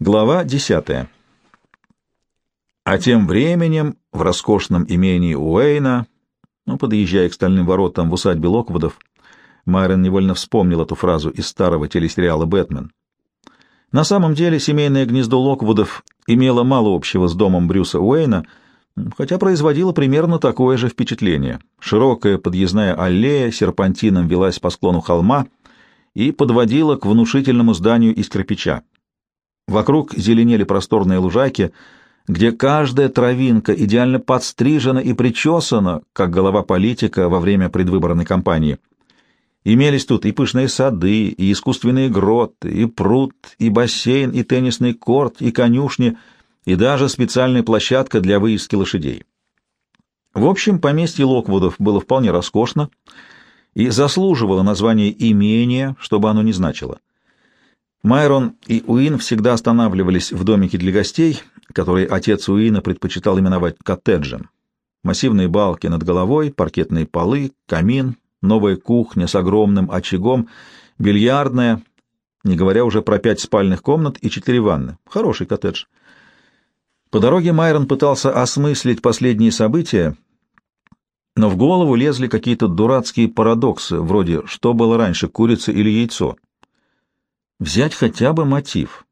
Глава десятая. А тем временем в роскошном имении Уэйна, ну, подъезжая к стальным воротам в усадьбе Локвудов, Майрон невольно вспомнил эту фразу из старого телесериала «Бэтмен». На самом деле семейное гнездо Локвудов имело мало общего с домом Брюса Уэйна, хотя производило примерно такое же впечатление. Широкая подъездная аллея серпантином велась по склону холма и подводила к внушительному зданию из кирпича. Вокруг зеленели просторные лужайки, где каждая травинка идеально подстрижена и причесана, как голова политика во время предвыборной кампании. Имелись тут и пышные сады, и искусственные гроты, и пруд, и бассейн, и теннисный корт, и конюшни, и даже специальная площадка для выездки лошадей. В общем, поместье Локвудов было вполне роскошно и заслуживало названия имения, чтобы оно не значило. Майрон и Уин всегда останавливались в домике для гостей, который отец Уина предпочитал именовать коттеджем. Массивные балки над головой, паркетные полы, камин, новая кухня с огромным очагом, бильярдная, не говоря уже про пять спальных комнат и четыре ванны. Хороший коттедж. По дороге Майрон пытался осмыслить последние события, но в голову лезли какие-то дурацкие парадоксы, вроде «что было раньше, курица или яйцо?». Взять хотя бы мотив.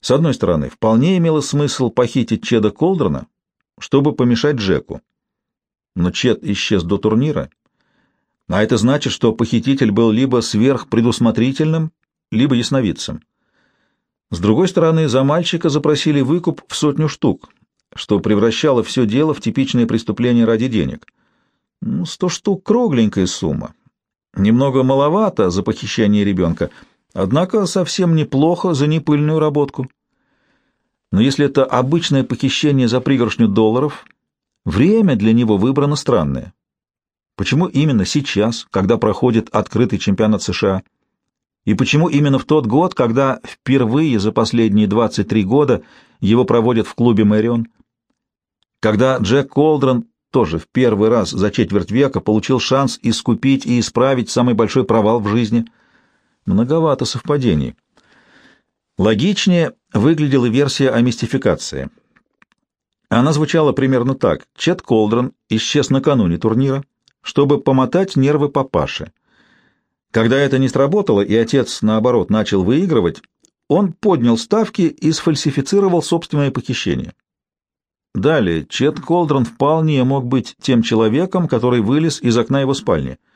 С одной стороны, вполне имело смысл похитить Чеда Колдрона, чтобы помешать Джеку. Но Чед исчез до турнира, а это значит, что похититель был либо сверхпредусмотрительным, либо ясновидцем. С другой стороны, за мальчика запросили выкуп в сотню штук, что превращало все дело в типичное преступление ради денег. Ну, сто штук — кругленькая сумма. Немного маловато за похищение ребенка — Однако совсем неплохо за непыльную работку. Но если это обычное похищение за пригоршню долларов, время для него выбрано странное. Почему именно сейчас, когда проходит открытый чемпионат США? И почему именно в тот год, когда впервые за последние 23 года его проводят в клубе «Мэрион»? Когда Джек Колдрон тоже в первый раз за четверть века получил шанс искупить и исправить самый большой провал в жизни – Многовато совпадений. Логичнее выглядела версия о мистификации. Она звучала примерно так. Чет Колдрон исчез накануне турнира, чтобы помотать нервы папаши. Когда это не сработало, и отец, наоборот, начал выигрывать, он поднял ставки и сфальсифицировал собственное похищение. Далее, Чет Колдрон вполне мог быть тем человеком, который вылез из окна его спальни —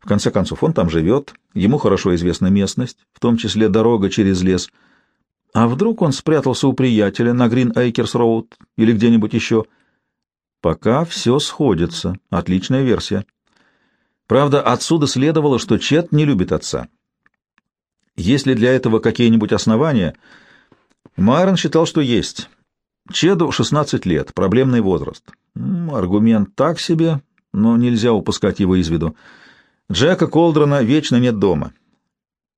в конце концов, он там живет, ему хорошо известна местность, в том числе дорога через лес. А вдруг он спрятался у приятеля на Грин Эйкерс Роуд или где-нибудь еще? Пока все сходится. Отличная версия. Правда, отсюда следовало, что Чет не любит отца. Есть ли для этого какие-нибудь основания? Майрон считал, что есть. Чеду 16 лет, проблемный возраст. Аргумент так себе, но нельзя упускать его из виду. Джека Колдрона вечно нет дома.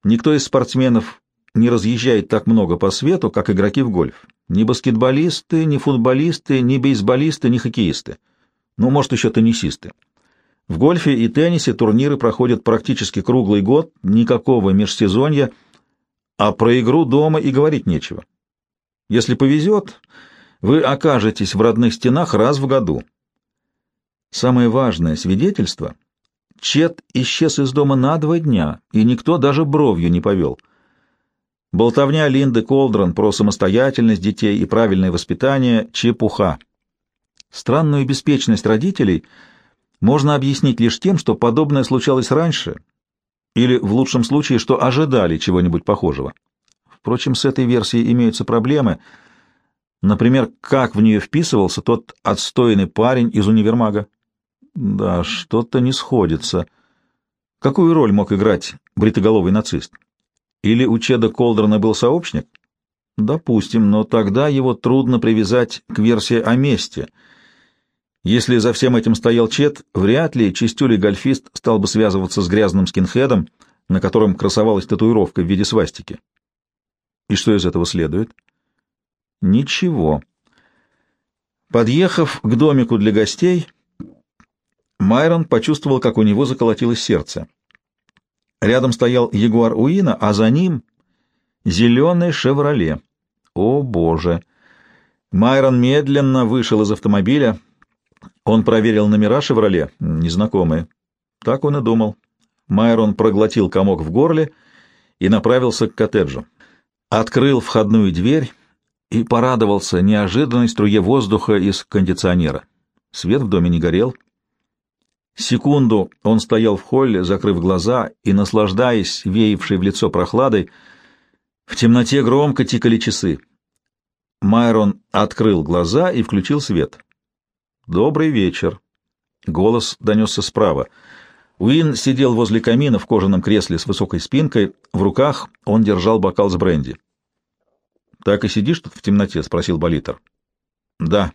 Никто из спортсменов не разъезжает так много по свету, как игроки в гольф. Ни баскетболисты, ни футболисты, ни бейсболисты, ни хоккеисты. Ну, может, еще теннисисты. В гольфе и теннисе турниры проходят практически круглый год, никакого межсезонья, а про игру дома и говорить нечего. Если повезет, вы окажетесь в родных стенах раз в году. Самое важное свидетельство — Чет исчез из дома на два дня, и никто даже бровью не повел. Болтовня Линды Колдрон про самостоятельность детей и правильное воспитание — чепуха. Странную беспечность родителей можно объяснить лишь тем, что подобное случалось раньше, или, в лучшем случае, что ожидали чего-нибудь похожего. Впрочем, с этой версией имеются проблемы. Например, как в нее вписывался тот отстойный парень из универмага. Да, что-то не сходится. Какую роль мог играть бритоголовый нацист? Или у Чеда Колдрона был сообщник? Допустим, но тогда его трудно привязать к версии о месте. Если за всем этим стоял Чед, вряд ли чистюлей гольфист стал бы связываться с грязным скинхедом, на котором красовалась татуировка в виде свастики. И что из этого следует? Ничего. Подъехав к домику для гостей, Майрон почувствовал, как у него заколотилось сердце. Рядом стоял ягуар Уина, а за ним Зеленый «Шевроле». О, боже! Майрон медленно вышел из автомобиля. Он проверил номера «Шевроле», незнакомые. Так он и думал. Майрон проглотил комок в горле и направился к коттеджу. Открыл входную дверь и порадовался неожиданной струе воздуха из кондиционера. Свет в доме не горел. Секунду он стоял в холле, закрыв глаза и наслаждаясь веявшей в лицо прохладой. В темноте громко тикали часы. Майрон открыл глаза и включил свет. «Добрый вечер». Голос донесся справа. Уин сидел возле камина в кожаном кресле с высокой спинкой. В руках он держал бокал с бренди. «Так и сидишь тут в темноте?» — спросил Болитер. «Да»,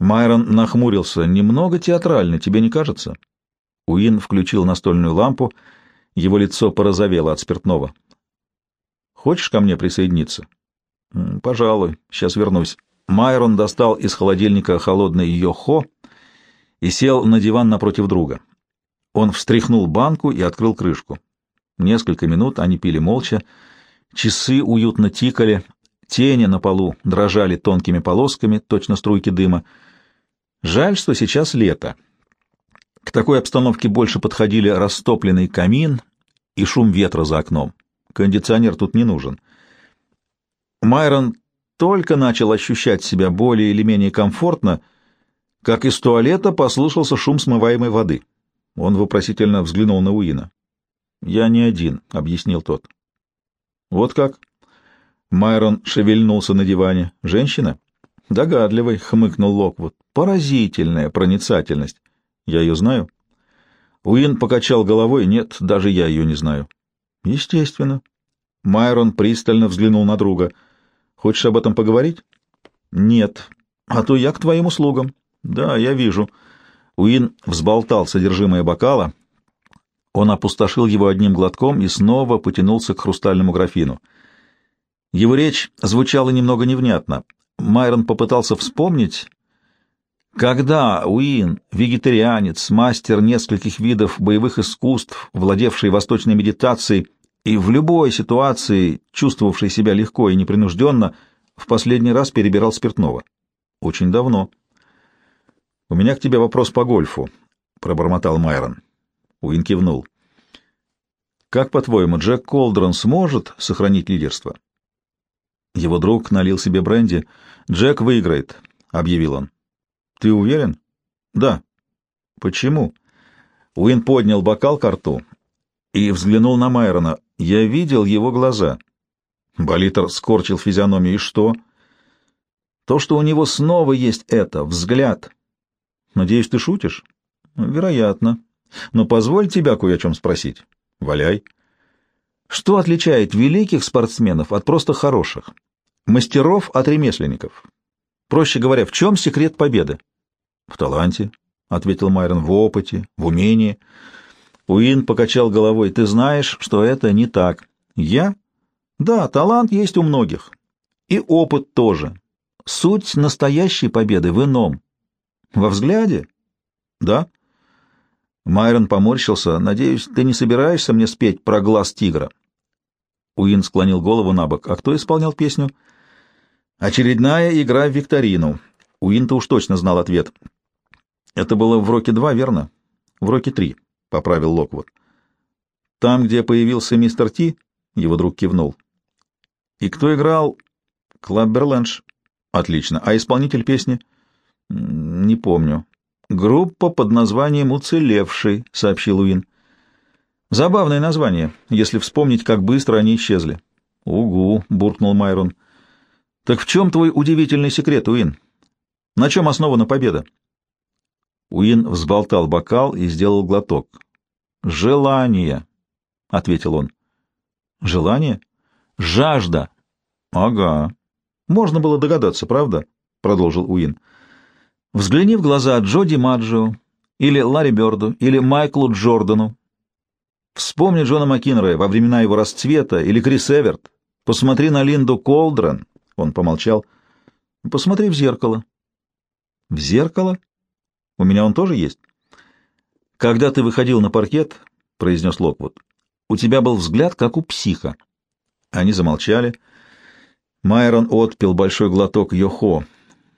Майрон нахмурился. «Немного театрально, тебе не кажется?» Уин включил настольную лампу. Его лицо порозовело от спиртного. «Хочешь ко мне присоединиться?» «Пожалуй. Сейчас вернусь». Майрон достал из холодильника холодный йохо и сел на диван напротив друга. Он встряхнул банку и открыл крышку. Несколько минут они пили молча. Часы уютно тикали, тени на полу дрожали тонкими полосками, точно струйки дыма. Жаль, что сейчас лето. К такой обстановке больше подходили растопленный камин и шум ветра за окном. Кондиционер тут не нужен. Майрон только начал ощущать себя более или менее комфортно, как из туалета послышался шум смываемой воды. Он вопросительно взглянул на Уина. «Я не один», — объяснил тот. «Вот как?» Майрон шевельнулся на диване. «Женщина?» Догадливый, хмыкнул Локвуд. Поразительная проницательность. Я ее знаю? Уин покачал головой. Нет, даже я ее не знаю. Естественно. Майрон пристально взглянул на друга. Хочешь об этом поговорить? Нет. А то я к твоим услугам. Да, я вижу. Уин взболтал содержимое бокала. Он опустошил его одним глотком и снова потянулся к хрустальному графину. Его речь звучала немного невнятно. Майрон попытался вспомнить, когда Уин, вегетарианец, мастер нескольких видов боевых искусств, владевший восточной медитацией и в любой ситуации чувствовавший себя легко и непринужденно, в последний раз перебирал спиртного. Очень давно. «У меня к тебе вопрос по гольфу», — пробормотал Майрон. Уин кивнул. «Как, по-твоему, Джек Колдрон сможет сохранить лидерство?» Его друг налил себе бренди. «Джек выиграет», — объявил он. «Ты уверен?» «Да». «Почему?» Уин поднял бокал к рту и взглянул на Майрона. Я видел его глаза. Болитер скорчил физиономию. «И что?» «То, что у него снова есть это, взгляд». «Надеюсь, ты шутишь?» «Вероятно. Но позволь тебя кое о чем спросить». «Валяй». Что отличает великих спортсменов от просто хороших? Мастеров от ремесленников? Проще говоря, в чем секрет победы? В таланте, — ответил Майрон, — в опыте, в умении. Уин покачал головой. Ты знаешь, что это не так. Я? Да, талант есть у многих. И опыт тоже. Суть настоящей победы в ином. Во взгляде? Да. Майрон поморщился. Надеюсь, ты не собираешься мне спеть про глаз тигра? Уин склонил голову на бок. «А кто исполнял песню?» «Очередная игра в викторину». Уин-то уж точно знал ответ. «Это было в Роке-2, верно?» «В Роке-3», — поправил Локвуд. «Там, где появился мистер Ти?» — его друг кивнул. «И кто играл?» «Клабберленш». «Отлично. А исполнитель песни?» «Не помню». «Группа под названием «Уцелевший», — сообщил Уин. Забавное название, если вспомнить, как быстро они исчезли. «Угу», — буркнул Майрон. «Так в чем твой удивительный секрет, Уин? На чем основана победа?» Уин взболтал бокал и сделал глоток. «Желание», — ответил он. «Желание? Жажда». «Ага. Можно было догадаться, правда?» — продолжил Уин. «Взгляни в глаза Джоди Маджио, или Ларри Бёрду, или Майклу Джордану, Вспомни Джона Маккинроя во времена его расцвета или Крис Эверт. Посмотри на Линду Колдрен. Он помолчал. Посмотри в зеркало. В зеркало? У меня он тоже есть. Когда ты выходил на паркет, произнес Локвуд, у тебя был взгляд, как у психа. Они замолчали. Майрон отпил большой глоток йохо.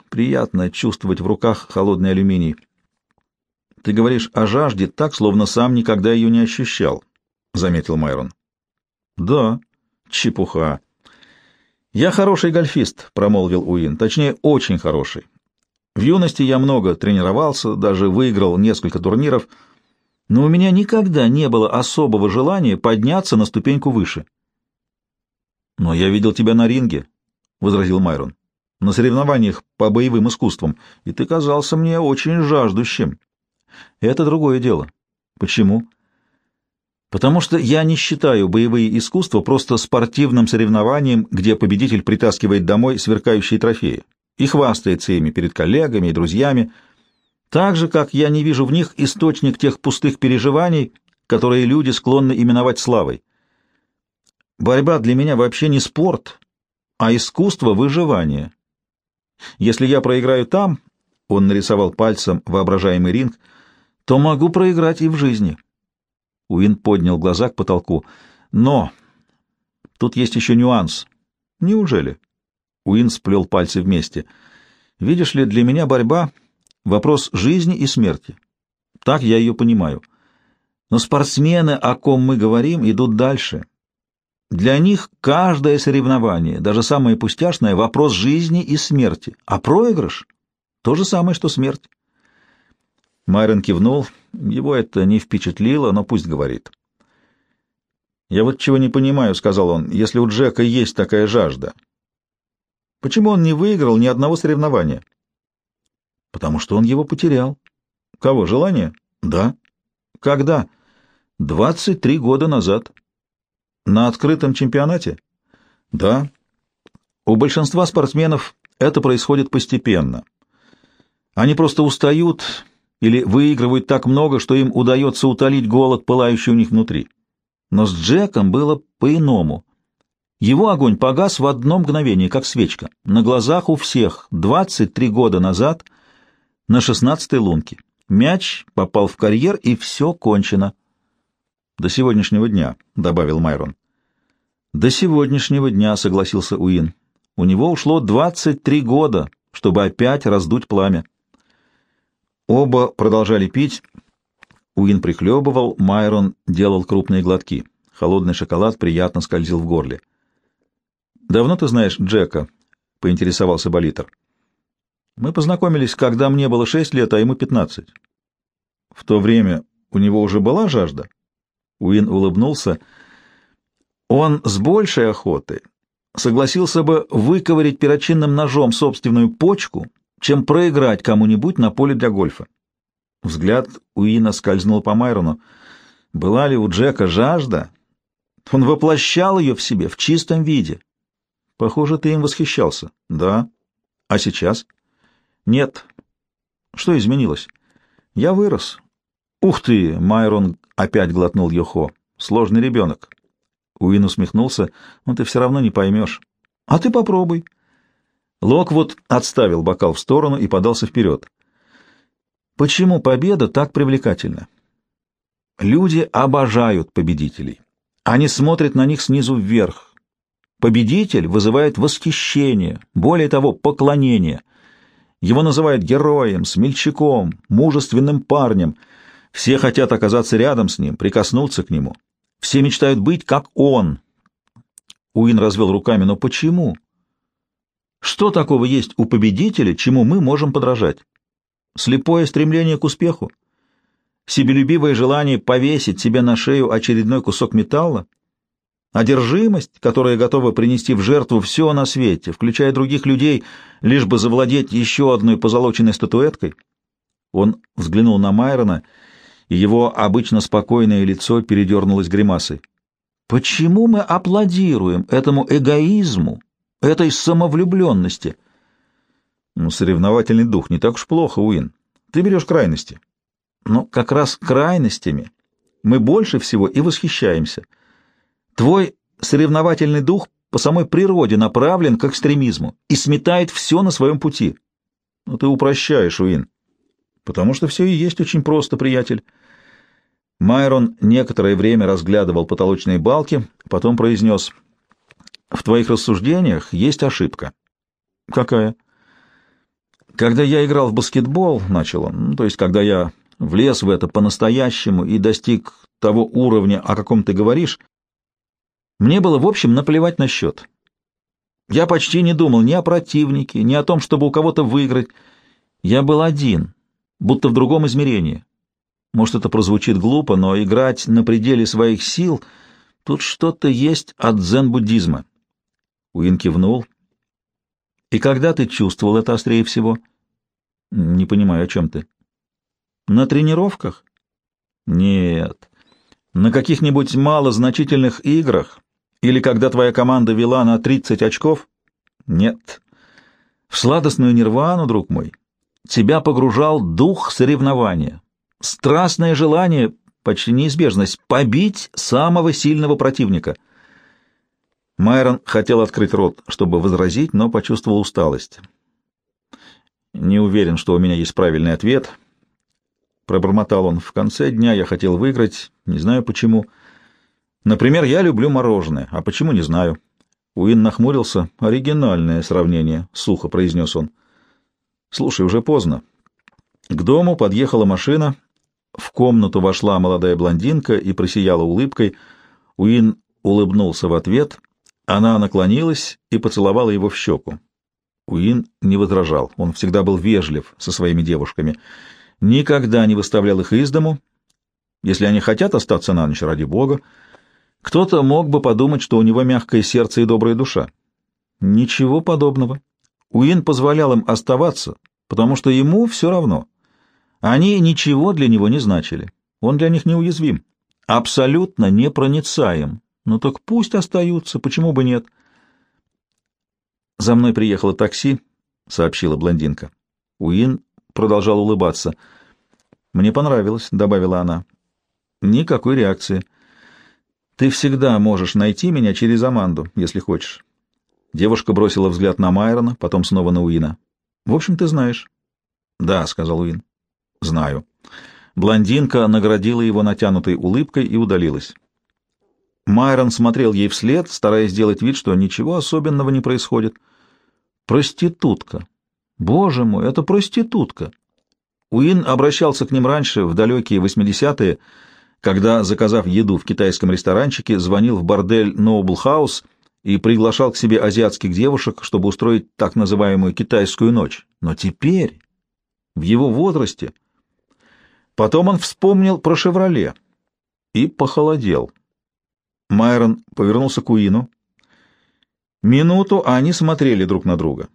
Приятно чувствовать в руках холодный алюминий. Ты говоришь о жажде так, словно сам никогда ее не ощущал, — заметил Майрон. — Да, чепуха. — Я хороший гольфист, — промолвил Уин, — точнее, очень хороший. В юности я много тренировался, даже выиграл несколько турниров, но у меня никогда не было особого желания подняться на ступеньку выше. — Но я видел тебя на ринге, — возразил Майрон, — на соревнованиях по боевым искусствам, и ты казался мне очень жаждущим. — это другое дело. Почему? Потому что я не считаю боевые искусства просто спортивным соревнованием, где победитель притаскивает домой сверкающие трофеи и хвастается ими перед коллегами и друзьями, так же, как я не вижу в них источник тех пустых переживаний, которые люди склонны именовать славой. Борьба для меня вообще не спорт, а искусство выживания. Если я проиграю там, он нарисовал пальцем воображаемый ринг — то могу проиграть и в жизни. Уин поднял глаза к потолку. Но тут есть еще нюанс. Неужели? Уин сплел пальцы вместе. Видишь ли, для меня борьба — вопрос жизни и смерти. Так я ее понимаю. Но спортсмены, о ком мы говорим, идут дальше. Для них каждое соревнование, даже самое пустяшное, — вопрос жизни и смерти. А проигрыш — то же самое, что смерть. Майрон кивнул. Его это не впечатлило, но пусть говорит. «Я вот чего не понимаю», — сказал он, — «если у Джека есть такая жажда, почему он не выиграл ни одного соревнования?» «Потому что он его потерял». «Кого, желание?» «Да». «Когда?» «Двадцать три года назад». «На открытом чемпионате?» «Да». «У большинства спортсменов это происходит постепенно. Они просто устают или выигрывают так много, что им удается утолить голод, пылающий у них внутри. Но с Джеком было по-иному. Его огонь погас в одно мгновение, как свечка, на глазах у всех, 23 года назад, на 16-й лунке. Мяч попал в карьер, и все кончено. «До сегодняшнего дня», — добавил Майрон. «До сегодняшнего дня», — согласился Уин. «У него ушло 23 года, чтобы опять раздуть пламя». Оба продолжали пить. Уин прихлебывал, Майрон делал крупные глотки. Холодный шоколад приятно скользил в горле. «Давно ты знаешь Джека?» — поинтересовался Болитер. «Мы познакомились, когда мне было шесть лет, а ему пятнадцать». «В то время у него уже была жажда?» Уин улыбнулся. «Он с большей охотой согласился бы выковырить перочинным ножом собственную почку чем проиграть кому-нибудь на поле для гольфа. Взгляд Уина скользнул по Майрону. Была ли у Джека жажда? Он воплощал ее в себе в чистом виде. Похоже, ты им восхищался. Да. А сейчас? Нет. Что изменилось? Я вырос. Ух ты! Майрон опять глотнул Йохо. Сложный ребенок. Уин усмехнулся. Но ты все равно не поймешь. А ты попробуй. Локвуд отставил бокал в сторону и подался вперед. Почему победа так привлекательна? Люди обожают победителей. Они смотрят на них снизу вверх. Победитель вызывает восхищение, более того, поклонение. Его называют героем, смельчаком, мужественным парнем. Все хотят оказаться рядом с ним, прикоснуться к нему. Все мечтают быть как он. Уин развел руками, но почему? Что такого есть у победителя, чему мы можем подражать? Слепое стремление к успеху? Себелюбивое желание повесить себе на шею очередной кусок металла? Одержимость, которая готова принести в жертву все на свете, включая других людей, лишь бы завладеть еще одной позолоченной статуэткой? Он взглянул на Майрона, и его обычно спокойное лицо передернулось гримасой. Почему мы аплодируем этому эгоизму, этой самовлюбленности. Ну, соревновательный дух не так уж плохо, Уин. Ты берешь крайности. Но как раз крайностями мы больше всего и восхищаемся. Твой соревновательный дух по самой природе направлен к экстремизму и сметает все на своем пути. Но ну, ты упрощаешь, Уин. Потому что все и есть очень просто, приятель. Майрон некоторое время разглядывал потолочные балки, потом произнес — В твоих рассуждениях есть ошибка. Какая? Когда я играл в баскетбол, начал он, ну, то есть когда я влез в это по-настоящему и достиг того уровня, о каком ты говоришь, мне было, в общем, наплевать на счет. Я почти не думал ни о противнике, ни о том, чтобы у кого-то выиграть. Я был один, будто в другом измерении. Может, это прозвучит глупо, но играть на пределе своих сил — тут что-то есть от дзен-буддизма. Уин кивнул. «И когда ты чувствовал это острее всего?» «Не понимаю, о чем ты». «На тренировках?» «Нет. На каких-нибудь малозначительных играх? Или когда твоя команда вела на 30 очков?» «Нет. В сладостную нирвану, друг мой, тебя погружал дух соревнования, страстное желание, почти неизбежность, побить самого сильного противника». Майрон хотел открыть рот, чтобы возразить, но почувствовал усталость. «Не уверен, что у меня есть правильный ответ», — пробормотал он. «В конце дня я хотел выиграть, не знаю почему. Например, я люблю мороженое, а почему, не знаю». Уин нахмурился. «Оригинальное сравнение», — сухо произнес он. «Слушай, уже поздно». К дому подъехала машина, в комнату вошла молодая блондинка и просияла улыбкой. Уин улыбнулся в ответ — она наклонилась и поцеловала его в щеку. Уин не возражал, он всегда был вежлив со своими девушками, никогда не выставлял их из дому. Если они хотят остаться на ночь, ради бога, кто-то мог бы подумать, что у него мягкое сердце и добрая душа. Ничего подобного. Уин позволял им оставаться, потому что ему все равно. Они ничего для него не значили. Он для них неуязвим, абсолютно непроницаем, ну так пусть остаются, почему бы нет? За мной приехало такси, сообщила блондинка. Уин продолжал улыбаться. Мне понравилось, добавила она. Никакой реакции. Ты всегда можешь найти меня через Аманду, если хочешь. Девушка бросила взгляд на Майрона, потом снова на Уина. В общем, ты знаешь. Да, сказал Уин. Знаю. Блондинка наградила его натянутой улыбкой и удалилась. Майрон смотрел ей вслед, стараясь сделать вид, что ничего особенного не происходит. Проститутка. Боже мой, это проститутка. Уин обращался к ним раньше, в далекие 80-е, когда, заказав еду в китайском ресторанчике, звонил в бордель Noble и приглашал к себе азиатских девушек, чтобы устроить так называемую китайскую ночь. Но теперь, в его возрасте... Потом он вспомнил про «Шевроле» и похолодел. Майрон повернулся к Уину. Минуту они смотрели друг на друга.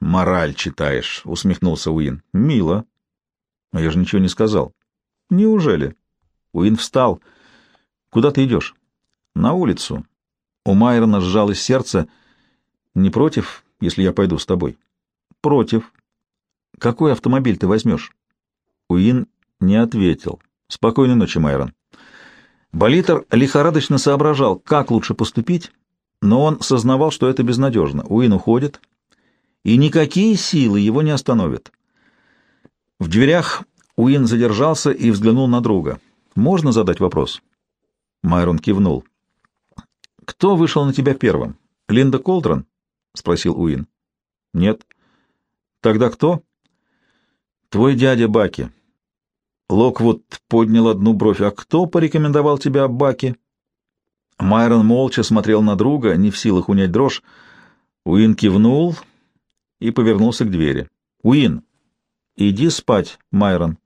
«Мораль читаешь», — усмехнулся Уин. «Мило». «А я же ничего не сказал». «Неужели?» Уин встал. «Куда ты идешь?» «На улицу». У Майрона сжалось сердце. «Не против, если я пойду с тобой?» «Против». «Какой автомобиль ты возьмешь?» Уин не ответил. «Спокойной ночи, Майрон». Болитер лихорадочно соображал, как лучше поступить, но он сознавал, что это безнадежно. Уин уходит, и никакие силы его не остановят. В дверях Уин задержался и взглянул на друга. «Можно задать вопрос?» Майрон кивнул. «Кто вышел на тебя первым? Линда Колдрон?» — спросил Уин. «Нет». «Тогда кто?» «Твой дядя Баки. Локвуд поднял одну бровь. «А кто порекомендовал тебя Баки?» Майрон молча смотрел на друга, не в силах унять дрожь. Уин кивнул и повернулся к двери. «Уин, иди спать, Майрон».